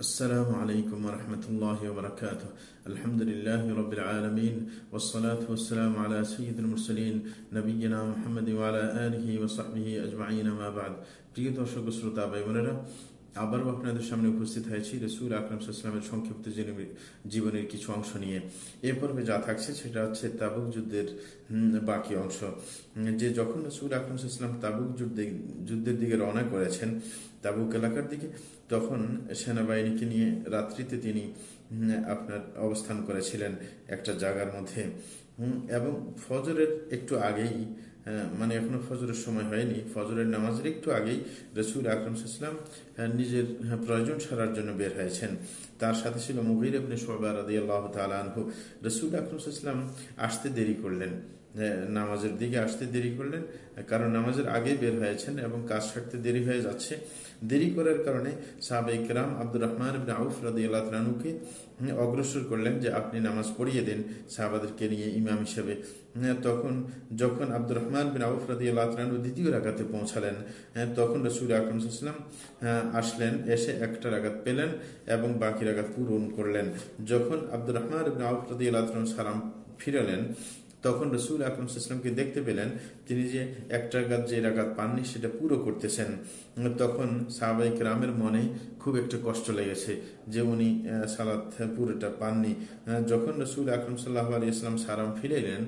السلام عليكم ورحمة الله وبركاته الحمد لله رب العالمين والصلاة والسلام على سيد المرسلين نبينا محمد وعلى آله وصحبه أجمعين ما بعد প্রিয় দর্শক শ্রোতা ভাই বোনেরা আবারও আপনাদের সামনে উপস্থিত হয়েছি রসুল আকরম সাল্লামের সংক্ষিপ্ত জীবনের কিছু অংশ নিয়ে এ পর্বে যা থাকছে সেটা হচ্ছে তাবুক যুদ্ধের বাকি অংশ যে যখন রসুল আকরম সাল্লাম তাবুক যুদ্ধের দিকে রওনা করেছেন তাবুক এলাকার দিকে, তখন সেনাবাহিনীকে নিয়ে রাত্রিতে তিনি আপনার অবস্থান করেছিলেন একটা জায়গার মধ্যে। এবং ফজরের একটু আগেই মানে এখনও ফজরের সময় হয়নি, ফজরের নামাজের একটু আগেই রসুল আকরম ইসলাম নিজের প্রয়োজন সারার জন্য বের হয়েছেন। তার সাথে ছিল মুহির আপনি সোহবার আদি আল্লাহ তালহু রসুল আকরম ইসলাম আসতে দেরি করলেন। নামাজের দিকে আসতে দেরি করলেন কারণ নামাজের আগে বের হয়েছেন এবং কাজ সারতে দেরি হয়ে যাচ্ছে। দেরি করার কারণে সাহাবে ইকরাম আব্দুর রহমান আউফ রাদি রানুকে অগ্রসর করলেন যে আপনি নামাজ পড়িয়ে দেন সাহাবাদেরকে নিয়ে ইমাম হিসেবে। তখন যখন আব্দুর রহমান বিন আউফ রাদি আল্লাহ রানু দ্বিতীয় রাগাতে পৌঁছালেন, তখন রসুল আকরম ইসলাম আসলেন, এসে একটা রাগাত পেলেন এবং বাকি রাগাত পূরণ করলেন। যখন আব্দুর রহমান বিন আউফ রাদি আল্লাহ সালাম ফিরালেন তখন রসুল আকরম ইসলামকে দেখতে পেলেন, তিনি যে একটা গাছ যে রাগাত পাননি, সেটা পুরো করতেছেন। তখন সাহাবাইক রামের মনে খুব একটা কষ্ট লেগেছে যে উনি সালাদ পুরোটা পাননি। যখন রসুল আকরম সাল্লাহ আলী ইসলাম সারাম ফিরে এলেন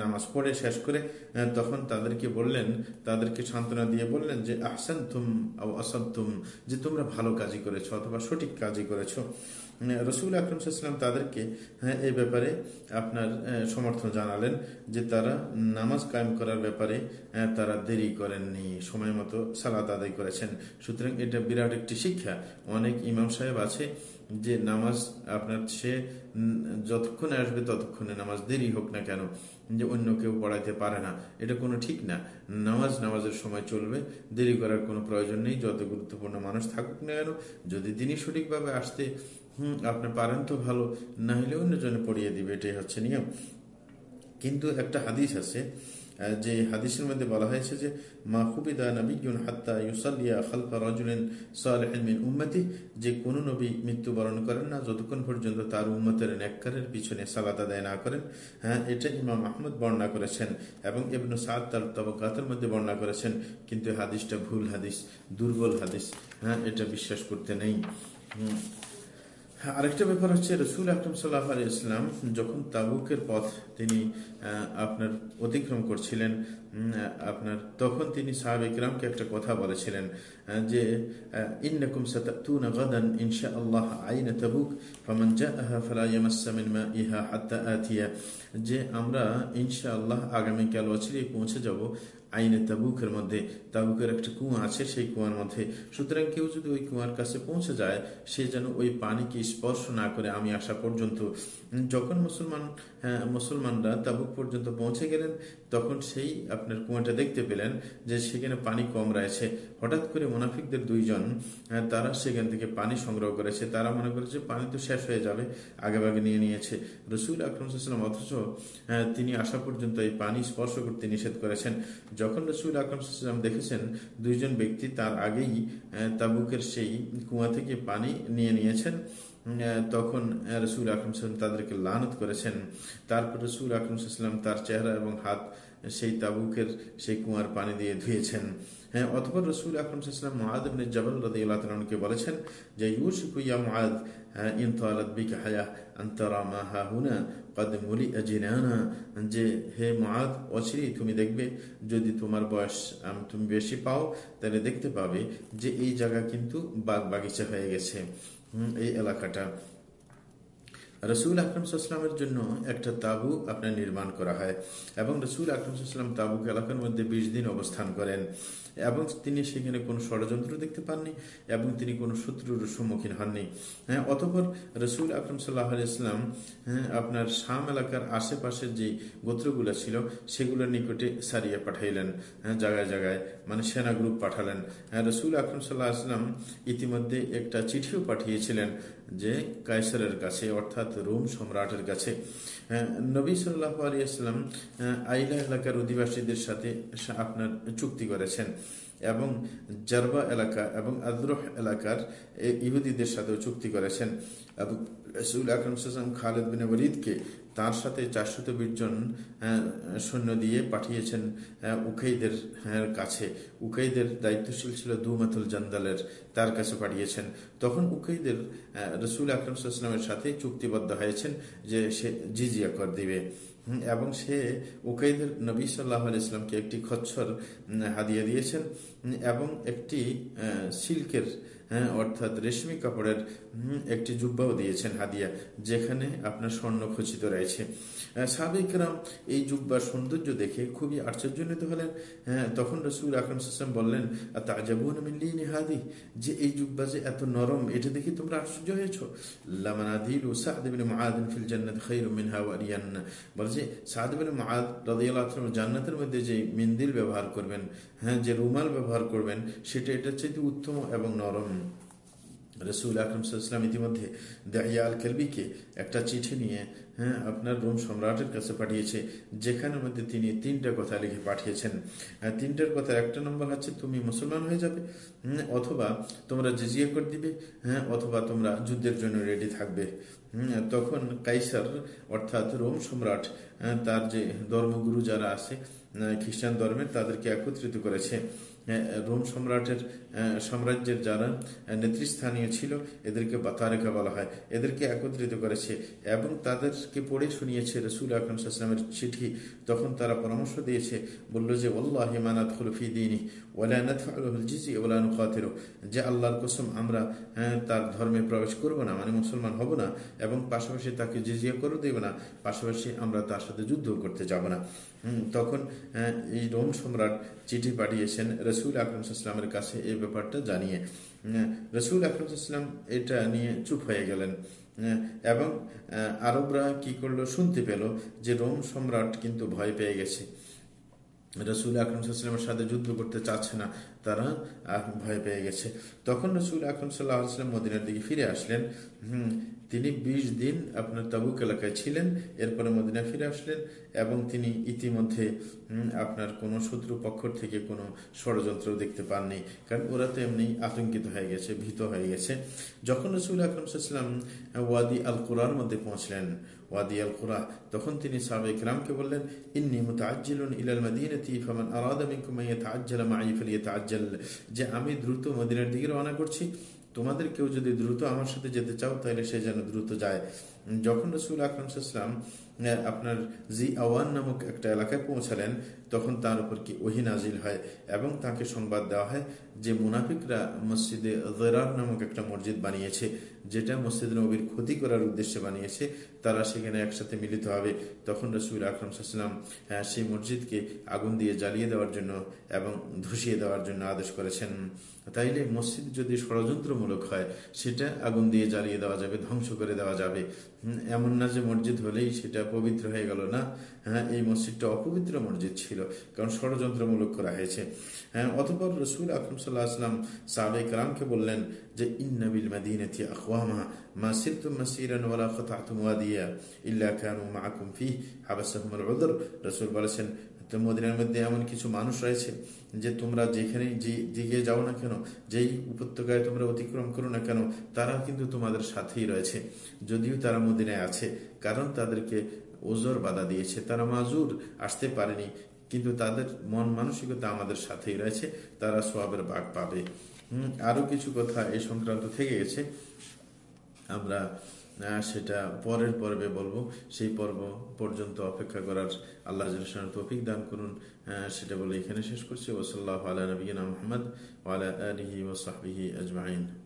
নামাজ পড়ে, শেষ করে তখন তাদেরকে বললেন, তাদেরকে সান্ত্বনা দিয়ে বললেন যে আহসান তুম তুম যে তোমরা ভালো কাজই করেছ অথবা সঠিক কাজই করেছ। রসুল আকরম সাল্লাম তাদেরকে এই ব্যাপারে আপনার সমর্থন জানালেন যে তারা নামাজ কায়েম করার ব্যাপারে তারা দেরি করেননি, সময় মতো সালাদ আদায় করেছেন। সুতরাং এটা বিরাট একটি শিক্ষা। অনেক ইমাম সাহেব আছে যে নামাজ আপনার সে যতক্ষণে আসবে ততক্ষণে নামাজ দেরি হোক না কেন, যে অন্য কেউ পড়াইতে পারে না। এটা কোনো ঠিক না। নামাজ নামাজের সময় চলবে, দেরি করার কোনো প্রয়োজন নেই। যত গুরুত্বপূর্ণ মানুষ থাকুক না কেন, যদি তিনি সঠিকভাবে আসতে, হুম, আপনি পারেন তো ভালো, না হলে অন্যজনে পড়িয়ে দিবে, এটাই হচ্ছে নিয়ম। কিন্তু একটা হাদিস আছে যে হাদিসের মধ্যে বলা হয়েছে যে, মা খুবিদা নবীন হাত্তা ইউসাল্লিয়া খালফা রাজুলিন সালেহিন উম্মতি। যে কোনো নবী মৃত্যুবরণ করেন না, যতক্ষণ পর্যন্ত তার উম্মতের নেককারের পিছনে সালাদ আদায় না করেন। হ্যাঁ এটা ইমাম আহমদ বর্ণনা করেছেন এবং এবনু সাদ তার তবকাতের মধ্যে বর্ণনা করেছেন, কিন্তু হাদিসটা ভুল হাদিস, দুর্বল হাদিস। হ্যাঁ এটা বিশ্বাস করতে নেই। আরেকটা ব্যাপার হচ্ছে রসুল আকরম সাল্লাহ আলী ইসলাম যখন তাবুকের পথ তিনি আপনার অতিক্রম করছিলেন আপনার, তখন তিনি সাহাব ইকরামকে একটা কথা বলেছিলেন যে ইন্নাকুম সাতাতুনা ইনশা আল্লাহ আইন তাবুক, ফামান মিন হাত্তা যে আমরা ইনশা আল্লাহ আগামী কাল বছরে পৌঁছে যাব আইনে তাবুকের মধ্যে, তাবুকের একটা কুয়া আছে, সেই কুয়ার মধ্যে। সুতরাং কেউ যদি ওই কুয়ার কাছে পৌঁছে যায়, সে যেন ওই পানিকে স্পর্শ না করে, আমি আসা পর্যন্ত যখন মুসলমান মুসলমানরা তাবুক পর্যন্ত পৌঁছে গেলেন, তখন সেই আপনার কুয়াটা দেখতে পেলেন যে সেখানে পানি কম রয়েছে। হঠাৎ করে মোনাফিকদের দুইজন তারা সেখান থেকে পানি সংগ্রহ করেছে। তারা মনে করেছে, পানি তো শেষ হয়ে যাবে আগে ভাগে নিয়ে নিয়েছে। রসুল আকরম অথচ তিনি আসা পর্যন্ত এই পানি স্পর্শ করতে নিষেধ করেছেন। যখন রসুল আকরম দেখেছেন দুইজন ব্যক্তি তার আগেই তাবুকের সেই কুয়া থেকে পানি নিয়ে নিয়েছেন তখন রসুল আকরম তাদেরকে লানত করেছেন। তারপর রসুল আকরম তার চেহারা এবং হাত সেই তাবুকের সেই কুয়ার পানি দিয়ে ধুয়েছেন। হ্যাঁ অথবা রসুল আকরম সাল্লাম মহাদ জবল রদি আল্লাহকে বলেছেন যে ইউসিকুয়া মহাদ হায়া আন্তরা মা হা হুনা যে, হে মহাদ তুমি দেখবে, যদি তোমার বয়স তুমি বেশি পাও, তাহলে দেখতে পাবে যে, এই জায়গা কিন্তু বাগ বাগিচা হয়ে গেছে। এই এলাকাটা। রসুল আকরমসাল্লামের জন্য একটা তাবু আপনার নির্মাণ করা হয় এবং রসুল আকরমসাল্লাম তাবুক এলাকার মধ্যে বিশ দিন অবস্থান করেন এবং তিনি সেখানে কোনো ষড়যন্ত্র দেখতে পাননি এবং তিনি কোনো শত্রুর সম্মুখীন হননি। হ্যাঁ অতপর রসুল আকরম সাল্লাহ ইসলাম হ্যাঁ আপনার শাম এলাকার আশেপাশের যে গোত্রগুলো ছিল সেগুলোর নিকটে সারিয়ে পাঠাইলেন হ্যাঁ জায়গায় জায়গায় মানে সেনা গ্রুপ পাঠালেন। হ্যাঁ রসুল আকরম সাল্লাহ আসলাম ইতিমধ্যে একটা চিঠিও পাঠিয়েছিলেন যে কায়সারের কাছে, অর্থাৎ রোম সম্রাটের কাছে নবী সাল্লাহ আলিয়াল্লাম আইলা এলাকার অধিবাসীদের সাথে আপনার চুক্তি করেছেন এবং জারবা এলাকা এবং আদ্রহ এলাকার ইহুদিদের সাথেও চুক্তি করেছেন। এবং রসুল আকরম খালেদ বিন তার সাথে চারশত বিশ জন সৈন্য দিয়ে পাঠিয়েছেন উকাইদের কাছে। উকাইদের দায়িত্বশীল ছিল দুমাতুল জান্দালের, তার কাছে পাঠিয়েছেন। তখন উকাইদের রসুল আকরমসাল্লামের সাথে চুক্তিবদ্ধ হয়েছেন যে সে জিজিয়া কর দিবে। এবং সে উকাইদের নবী সাল্লাহ ইসলামকে একটি খচ্ছর হাদিয়া দিয়েছেন এবং একটি সিল্কের হ্যাঁ অর্থাৎ রেশমি কাপড়ের একটি জুব্বাও দিয়েছেন হাদিয়া, যেখানে আপনার স্বর্ণ খচিত রয়েছে। সাবেকরাম এই জুব্বার সৌন্দর্য দেখে খুবই আশ্চর্যজনিত হলেন। হ্যাঁ তখন রসুল আকরম সাল্লাম বললেন তাজাবুন মিল্লিন হাদি? যে এই জুব্বা যে এত নরম, এটা দেখে তোমরা আশ্চর্য হয়েছ। লামানাদিল ও সাহাদিবিন মাহাদিন ফিল জান্নাত খৈর মিনহা ওয়ারিয়ান্না বলছে সাহাদিবিন মাহাদ রাদিয়াল্লাহু জান্নাতের মধ্যে যে মিন্দিল ব্যবহার করবেন হ্যাঁ যে রুমাল ব্যবহার করবেন, সেটা এটার চাইতে উত্তম এবং নরম। রসুল আকরম সাল্লাম ইতিমধ্যে দাহিয়া আল কেলবিকে একটা চিঠি নিয়ে হ্যাঁ আপনার রোম সম্রাটের কাছে পাঠিয়েছে, যেখানের মধ্যে তিনি তিনটা কথা লিখে পাঠিয়েছেন। তিনটার কথা, একটা নম্বর হচ্ছে, তুমি মুসলমান হয়ে যাবে অথবা তোমরা জিজিয়া করে দিবে হ্যাঁ অথবা তোমরা যুদ্ধের জন্য রেডি থাকবে। তখন কাইসার, অর্থাৎ রোম সম্রাট তার যে ধর্মগুরু যারা আছে খ্রিস্টান ধর্মের, তাদেরকে একত্রিত করেছে। রোম সম্রাটের সাম্রাজ্যের যারা নেতৃস্থানীয় ছিল, এদেরকে বাতারেকা বলা হয়। এদেরকে একত্রিত করেছে এবং তাদেরকে পড়ে শুনিয়েছে রসুল আকরম সাল্লামের চিঠি। তখন তারা পরামর্শ দিয়েছে, বলল যে ওল্লাহ মানাত খুলফি দিনী যে আল্লাহর কসম, আমরা তার ধর্মে প্রবেশ করব না মানে মুসলমান হব না, এবং পাশাপাশি তাকে জিজিয়া করে দেব না, পাশাপাশি আমরা তার সাথে যুদ্ধ করতে যাব না। তখন এই রোম সম্রাট চিঠি পাঠিয়েছেন রসুল আকরমসাল্লামের কাছে এই ব্যাপারটা জানিয়ে রসুল আকরমসাল্লাম এটা নিয়ে চুপ হয়ে গেলেন এবং আরবরা কি করল শুনতে পেল যে রোম সম্রাট কিন্তু ভয় পেয়ে গেছে। রসুল আকরম সাল্লামের সাথে যুদ্ধ করতে চাচ্ছে না, তারা ভয় পেয়ে গেছে। তখন রসুল আকরম সাল্লাহ আসলাম মদিনার দিকে ফিরে আসলেন তিনি ২০ দিন আপনার তাবুক এলাকায় ছিলেন, এরপরে মদিনা ফিরে আসলেন এবং তিনি ইতিমধ্যে আপনার কোনো শত্রু পক্ষ থেকে কোনো ষড়যন্ত্র দেখতে পাননি। কারণ ওরা তো এমনি আতঙ্কিত হয়ে গেছে, ভীত হয়ে গেছে। যখন রসুল আকরম সাল্লাম ওয়াদি আল কোরআর মধ্যে পৌঁছলেন, ওয়াদি আল কোরআ তখন তিনি সাবেক রামকে বললেন, ইন্নি মুতাজ্জিলুন ইলাল মাদিনাতি, ফামান আরাদা মিনকুম ইয়াতাআজ্জালা মাই ফালিয়াতাআজ্জাল। যে আমি দ্রুত মদিনার দিকে রওনা করছি তোমাদের কেউ যদি দ্রুত আমার সাথে যেতে চাও, তাহলে সে যেন দ্রুত যায়। যখন রসুল আকরম সাল্লাম আপনার জি আওয়ান নামক একটা এলাকায় পৌঁছালেন, তখন তার উপর কি ওহি নাজিল হয় এবং তাকে সংবাদ দেওয়া হয় যে মুনাফিকরা মসজিদে জেরার নামক একটা মসজিদ বানিয়েছে, যেটা মসজিদ নবীর ক্ষতি করার উদ্দেশ্যে বানিয়েছে। তারা সেখানে একসাথে মিলিত হবে। তখন রসুল আকরম সাল্লাম সেই মসজিদকে আগুন দিয়ে জ্বালিয়ে দেওয়ার জন্য এবং ধসিয়ে দেওয়ার জন্য আদেশ করেছেন। তাইলে মসজিদ যদি ষড়যন্ত্রমূলক হয়, সেটা আগুন দিয়ে জ্বালিয়ে দেওয়া যাবে, ধ্বংস করে দেওয়া যাবে। এমন না যে মসজিদ হলেই সেটা পবিত্র হয়ে গেল না? হ্যাঁ এই মসজিদটা অপবিত্র মসজিদ ছিল, কারণ ষড়যন্ত্রমূলক করা হয়েছে। হ্যাঁ অতপর রসুল আকরম সাল্লাহ আসলাম সাবেক রামকে বললেন যে ইন্নবিল মাদিনাতি আখওয়ামা, মা সিরতুম মাসিরান ওয়ালা খাতাতুম ওয়াদিয়া ইল্লা কানু মাআকুম ফি হাবাসাহুমুল উযর রাসূল বলেছেন, তো মদিনার মধ্যে এমন কিছু মানুষ রয়েছে যে তোমরা যেখানে যে দিকে যাও না কেন, যেই উপত্যকায় তোমরা অতিক্রম করো না কেন তারা কিন্তু তোমাদের সাথেই রয়েছে। যদিও তারা মদিনায় আছে, কারণ তাদেরকে ওজোর বাধা দিয়েছে। তারা মাজুর আসতে পারেনি, কিন্তু তাদের মন মানসিকতা আমাদের সাথেই রয়েছে, তারা সোয়াবের বাঘ পাবে। আরও কিছু কথা এই সংক্রান্ত থেকে গেছে। আমরা সেটা পরের পর্বে বলব। সেই পর্ব পর্যন্ত অপেক্ষা করার আল্লাহ তৌফিক দান করুন। সেটা বলে এখানে শেষ করছি। ওসল্লাহ আলা নবীনা মোহাম্মদ ওয়ালা আলহি ওসাহি আজমাইন।